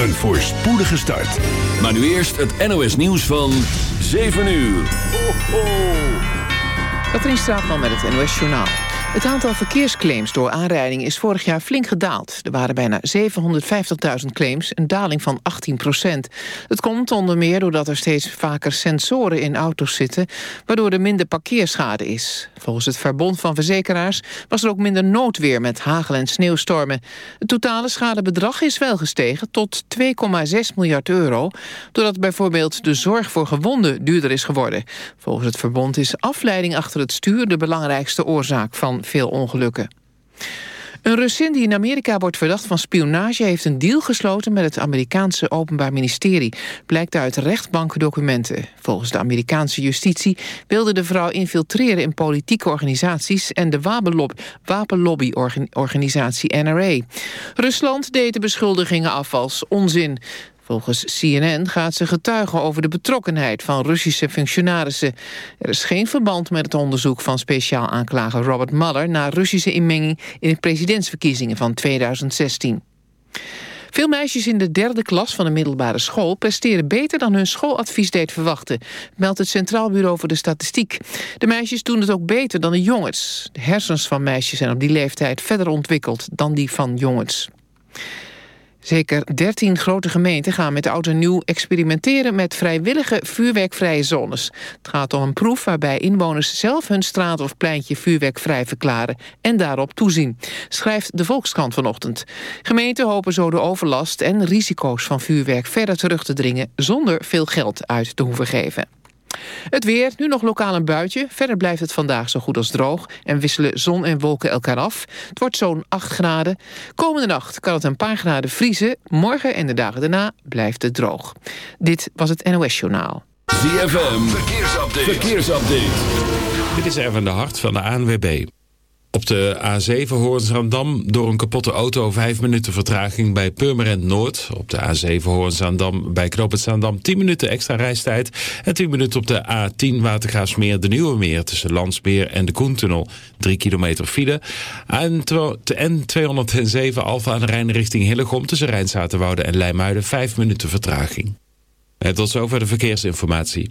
Een voorspoedige start. Maar nu eerst het NOS nieuws van 7 uur. Ho, ho. Katrien Straatman met het NOS Journaal. Het aantal verkeersclaims door aanrijding is vorig jaar flink gedaald. Er waren bijna 750.000 claims, een daling van 18 procent. Het komt onder meer doordat er steeds vaker sensoren in auto's zitten... waardoor er minder parkeerschade is. Volgens het Verbond van Verzekeraars was er ook minder noodweer... met hagel- en sneeuwstormen. Het totale schadebedrag is wel gestegen tot 2,6 miljard euro... doordat bijvoorbeeld de zorg voor gewonden duurder is geworden. Volgens het Verbond is afleiding achter het stuur... de belangrijkste oorzaak van veel ongelukken. Een Russin die in Amerika wordt verdacht van spionage... heeft een deal gesloten met het Amerikaanse Openbaar Ministerie... blijkt uit rechtbankdocumenten. Volgens de Amerikaanse justitie wilde de vrouw infiltreren... in politieke organisaties en de wapenlobbyorganisatie NRA. Rusland deed de beschuldigingen af als onzin. Volgens CNN gaat ze getuigen over de betrokkenheid van Russische functionarissen. Er is geen verband met het onderzoek van speciaal aanklager Robert Mueller... naar Russische inmenging in de presidentsverkiezingen van 2016. Veel meisjes in de derde klas van de middelbare school... presteren beter dan hun schooladvies deed verwachten... meldt het Centraal Bureau voor de Statistiek. De meisjes doen het ook beter dan de jongens. De hersens van meisjes zijn op die leeftijd verder ontwikkeld... dan die van jongens. Zeker 13 grote gemeenten gaan met oud en nieuw experimenteren met vrijwillige vuurwerkvrije zones. Het gaat om een proef waarbij inwoners zelf hun straat of pleintje vuurwerkvrij verklaren en daarop toezien, schrijft de Volkskrant vanochtend. Gemeenten hopen zo de overlast en risico's van vuurwerk verder terug te dringen zonder veel geld uit te hoeven geven. Het weer, nu nog lokaal een buitje. Verder blijft het vandaag zo goed als droog... en wisselen zon en wolken elkaar af. Het wordt zo'n 8 graden. Komende nacht kan het een paar graden vriezen. Morgen en de dagen daarna blijft het droog. Dit was het NOS Journaal. ZFM, verkeersupdate. verkeersupdate. Dit is even de hart van de ANWB. Op de A7 Hoorn-Zaandam door een kapotte auto 5 minuten vertraging bij Purmerend Noord. Op de A7 Hoorn-Zaandam bij Knoopend Zaandam 10 minuten extra reistijd. En 10 minuten op de A10 Watergraafsmeer de Nieuwe Meer tussen Landsmeer en de Koentunnel. 3 kilometer file. En de N207 Alfa aan de Rijn richting Hillegom tussen Rijnzaterwoude en Leimuiden 5 minuten vertraging. En tot zover de verkeersinformatie.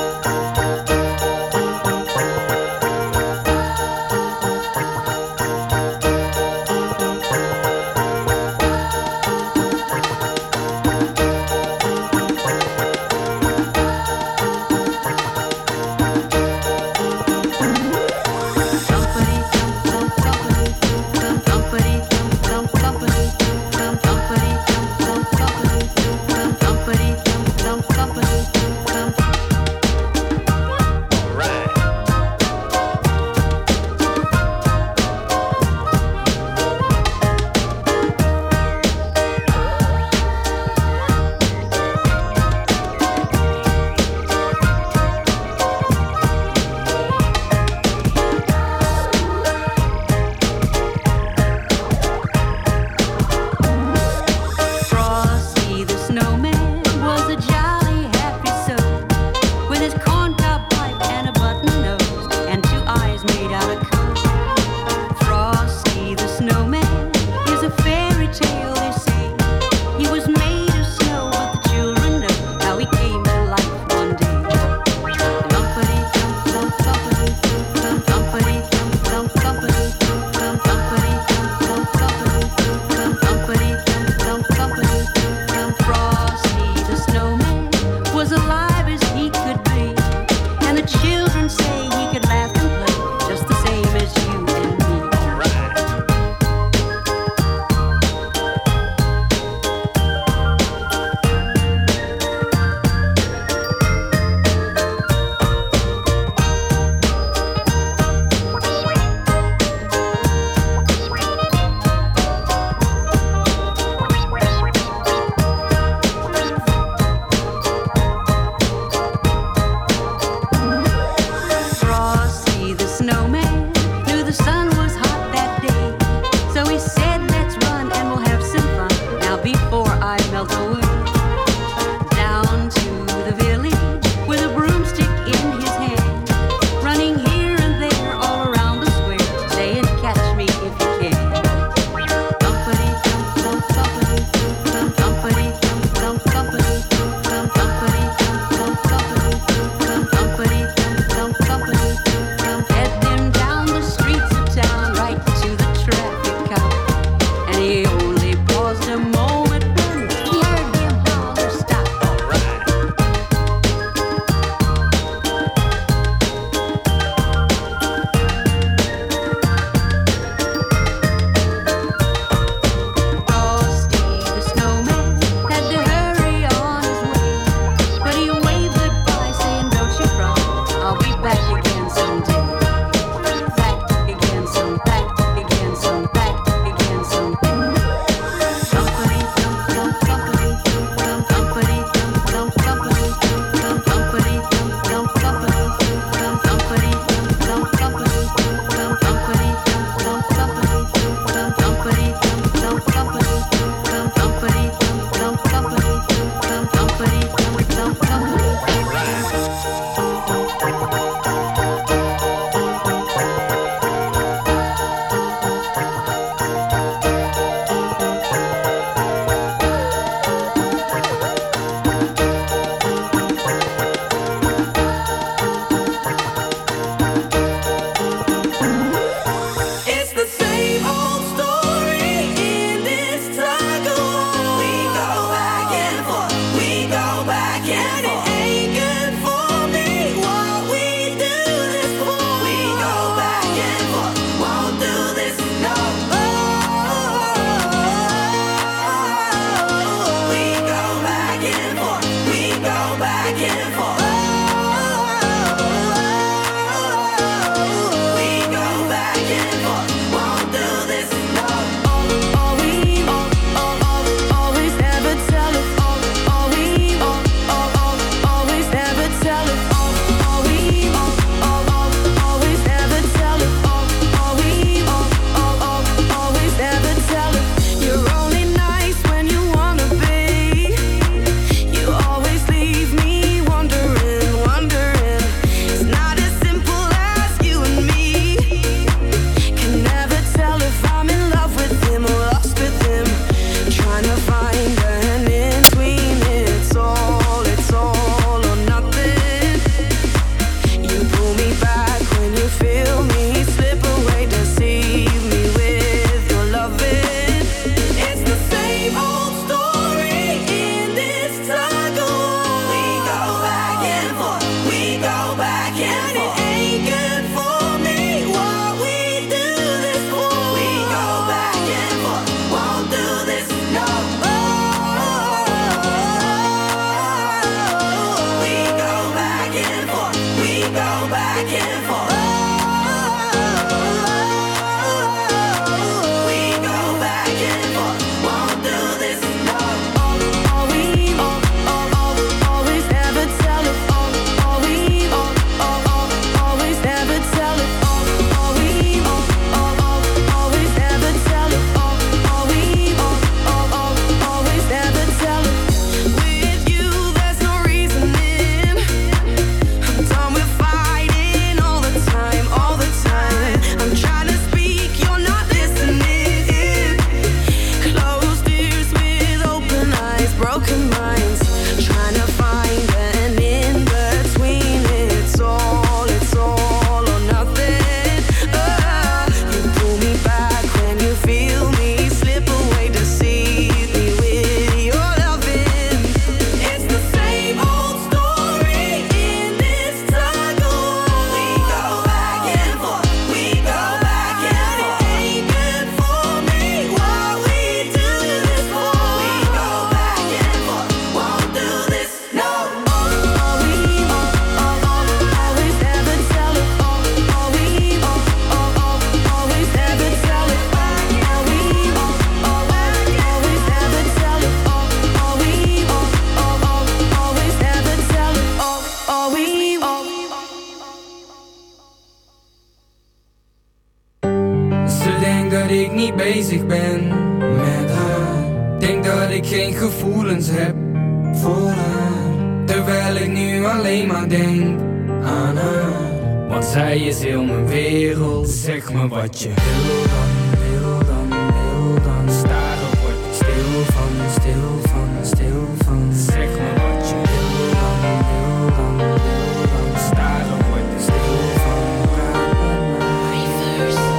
Wat je wil dan, wil dan, wil dan. Staren word ik stil van, stil van, stil van. Zeg me wat je wil dan, wil dan, wil dan. Staren word ik stil van.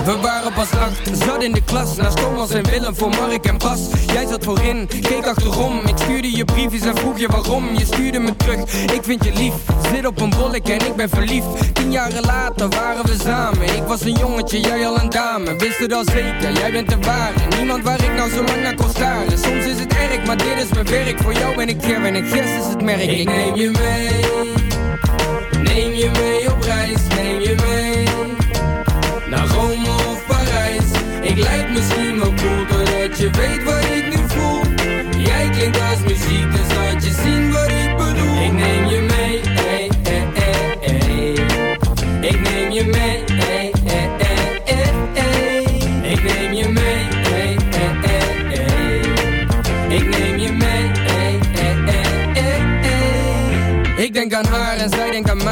We waren pas acht, zat in de klas Naast Thomas en Willem voor Mark en Bas Jij zat voorin, keek achterom. Ik stuurde je briefjes en vroeg je waarom. Je stuurde me terug, ik vind je lief. Zit op een bollek en ik ben verliefd. Tien jaren later waren we samen. Ik was een jongetje, jij al een dame. Wist het al zeker, jij bent de ware. Niemand waar ik nou zo lang naar kon staren. Soms is het erg, maar dit is mijn werk. Voor jou ben ik Ger en ik Gers is het merk. Ik neem je mee. Neem je mee op reis, neem je mee naar Rome of Parijs. Ik lijk misschien wel cool Doordat je weet wat klinkt als muziek Dus laat je zien wat ik bedoel Ik neem je mee ey, ey, ey, ey. Ik neem je mee ey, ey, ey, ey, ey. Ik neem je mee ey, ey, ey, ey. Ik neem je mee ey, ey, ey, ey, ey. Ik denk aan haar en zij denkt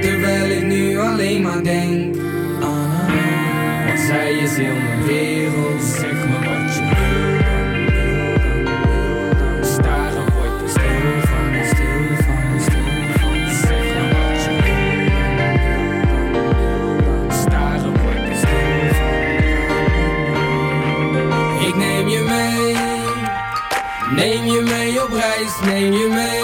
Terwijl ik nu alleen maar denk. Want zij heel mijn wereld. Zeg me wat je wil dan, wil dan, wil dan. Staren word je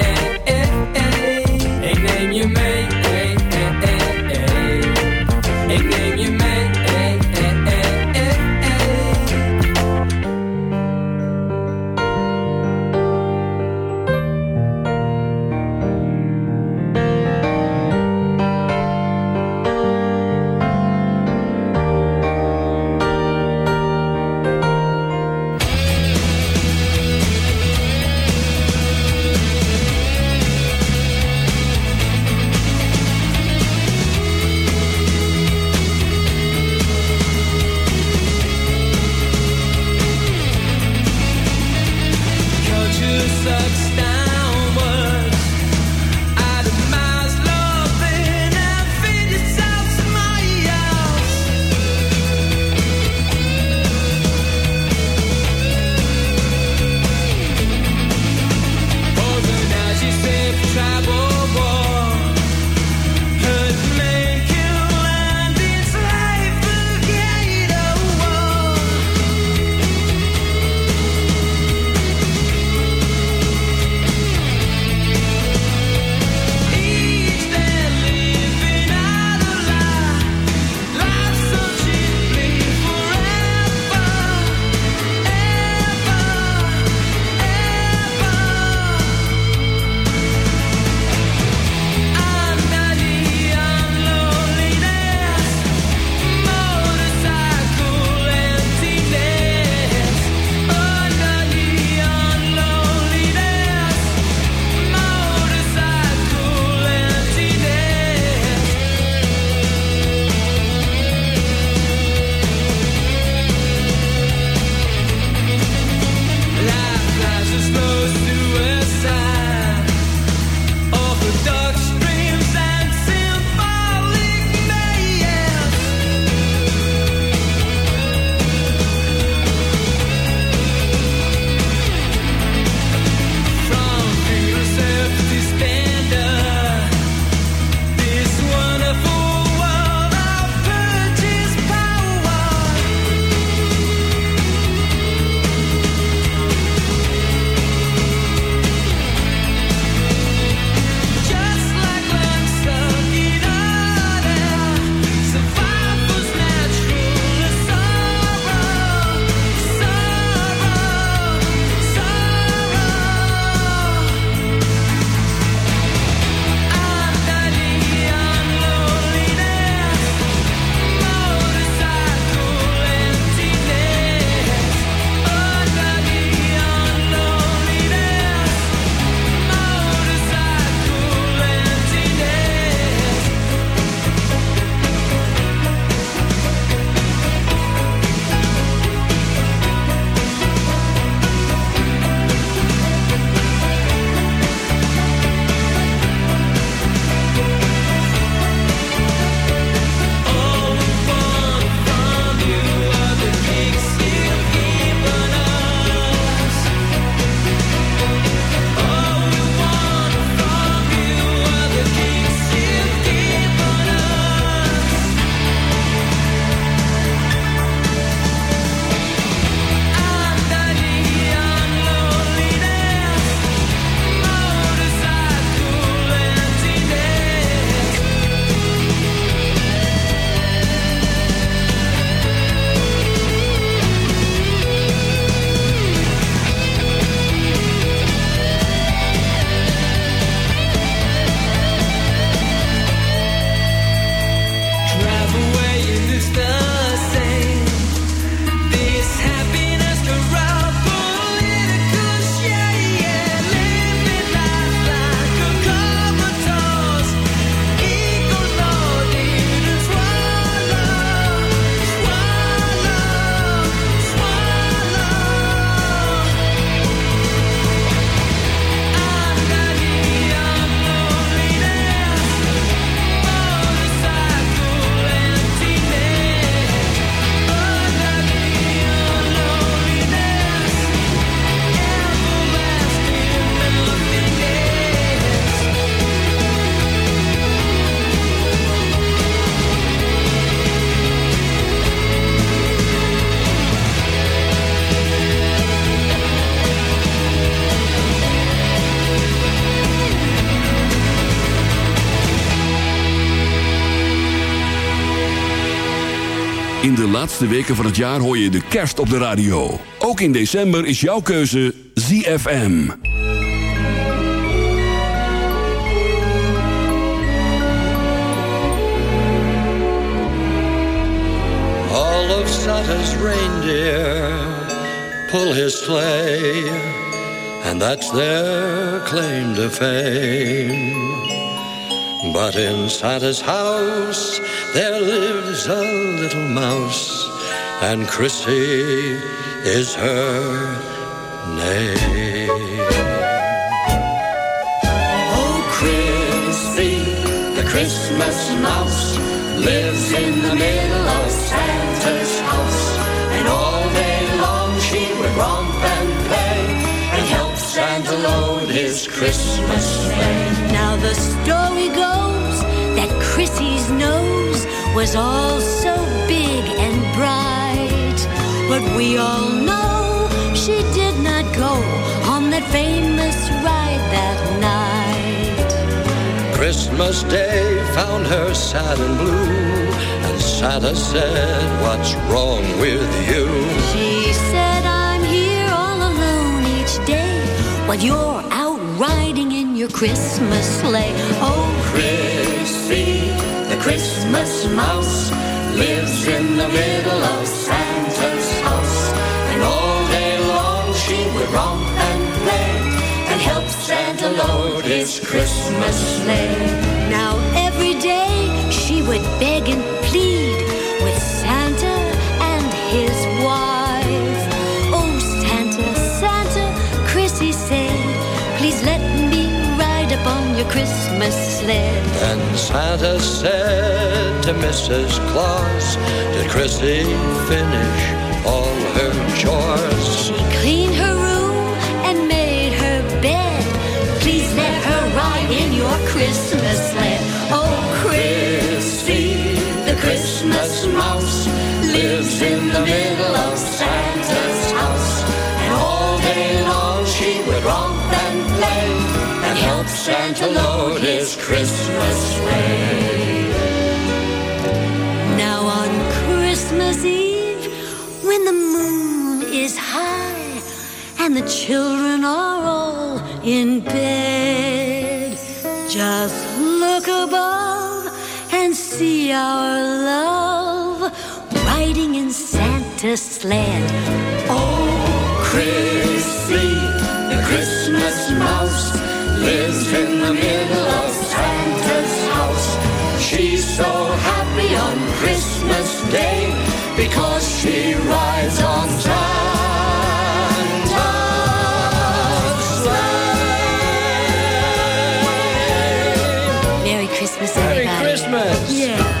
laatste weken van het jaar hoor je de kerst op de radio. Ook in december is jouw keuze ZFM. All of Santa's reindeer pull his sleigh, and that's their claim to fame. But in Santa's house there lives a little mouse, and Chrissy is her name. Oh, Chrissy, the Christmas mouse, lives in the middle of Santa's house. And all day long she would romp and play and help Santa load his Christmas sleigh. Now the story goes that Chrissy's nose was all so big and bright. But we all know she did not go on that famous ride that night. Christmas Day found her sad and blue, and Santa said, What's wrong with you? She said, I'm here all alone each day while you're out riding in your Christmas sleigh. Oh, Chrissy, the Christmas mouse, lives in the middle of romp and play and help Santa load his Christmas sleigh. Now every day she would beg and plead with Santa and his wife. Oh, Santa, Santa, Chrissy said, please let me ride up on your Christmas sled. And Santa said to Mrs. Claus, Did Chrissy finish all her chores? She cleaned her in your Christmas sled. Oh, Chrissy, the Christmas mouse, lives in the middle of Santa's house. And all day long she would romp and play and help Santa load his Christmas sleigh. Now on Christmas Eve, when the moon is high and the children are all in bed, just look above and see our love riding in Santa's sled. Oh, Chrissy, the Christmas mouse, lives in the middle of Santa's house. She's so happy on Christmas Day because she rides on Santa's Christmas, Merry. Christmas! Yeah.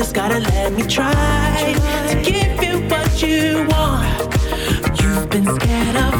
just gotta let me try to give you what you want. You've been scared of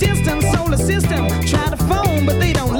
Distance, solar system. Try to phone, but they don't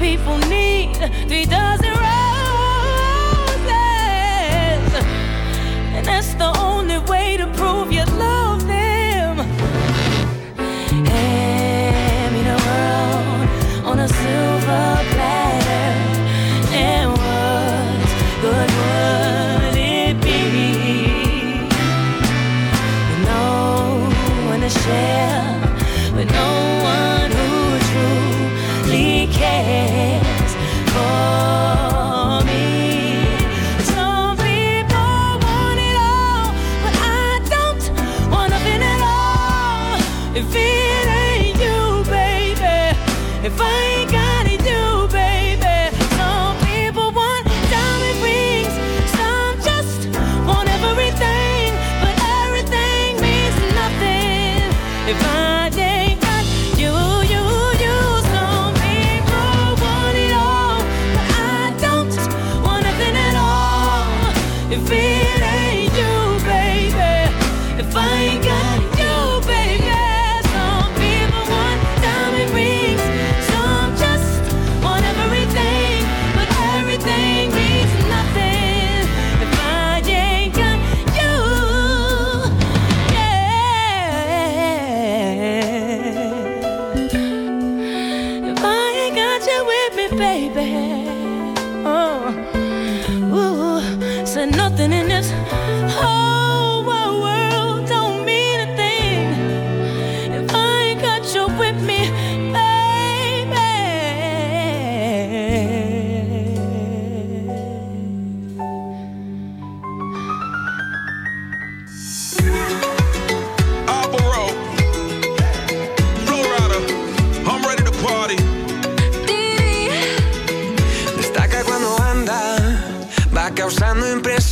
people need three dozen.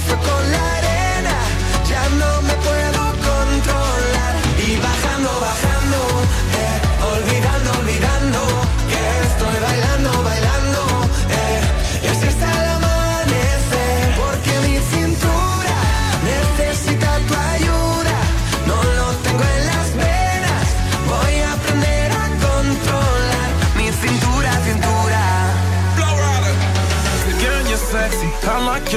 traffic life.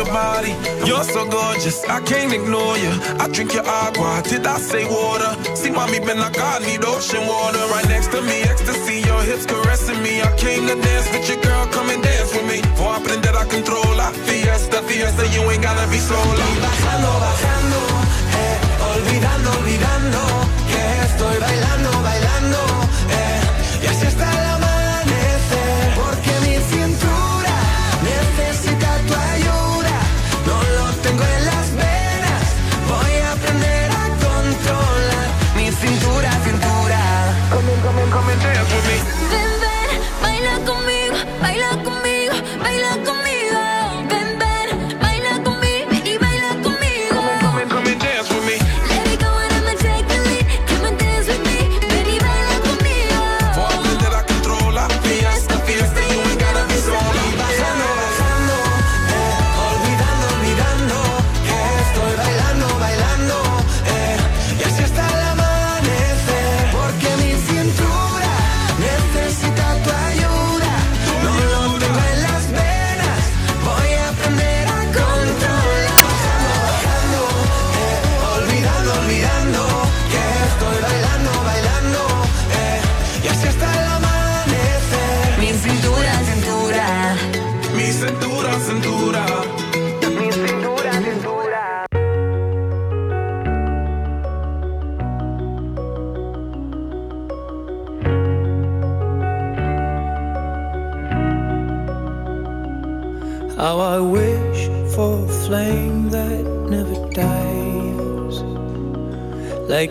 Your body. You're so gorgeous. I can't ignore you. I drink your agua. Did I say water? See, mommy been like I need ocean water. Right next to me, ecstasy. Your hips caressing me. I came to dance with your girl. Come and dance with me. For I aprender a controlar. Fiesta, fiesta. You ain't gotta be sola. Bajando, bajando, eh, olvidando, olvidando que estoy bailando, bailando, eh, y así está el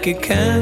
it can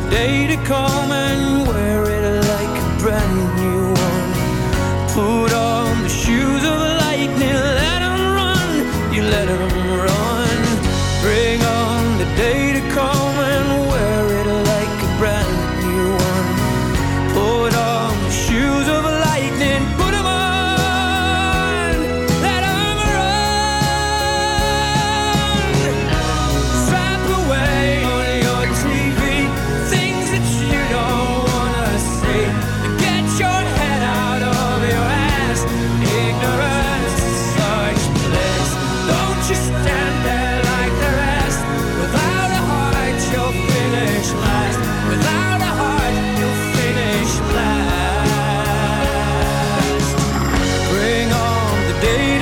the day to come and wear it like a brand day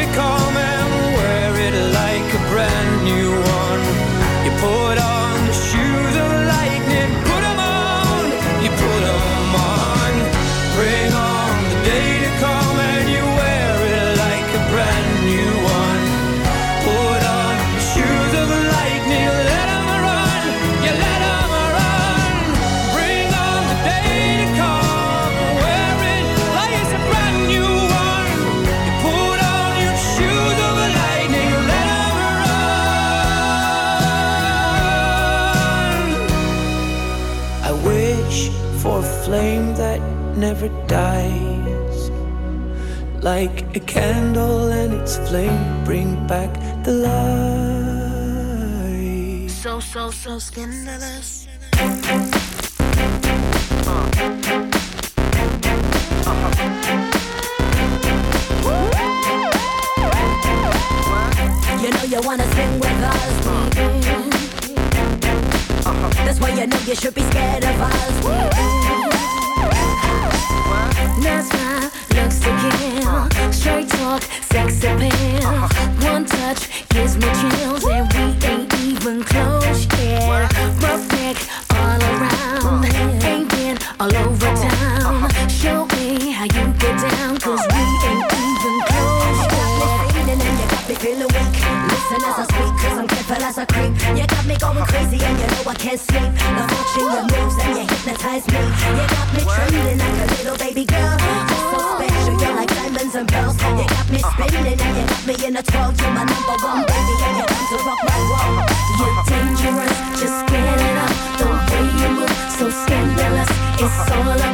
never dies. Like a candle and its flame bring back the light. So, so, so scandalous. You know you wanna sing with us. Mm -hmm. That's why you know you should be scared of us. Mm -hmm. Looks to kill. Straight talk, sex appeal. world, you're my number one baby, and you're to rock my world. You're dangerous, just get it up. The way you move, so scandalous. It's all about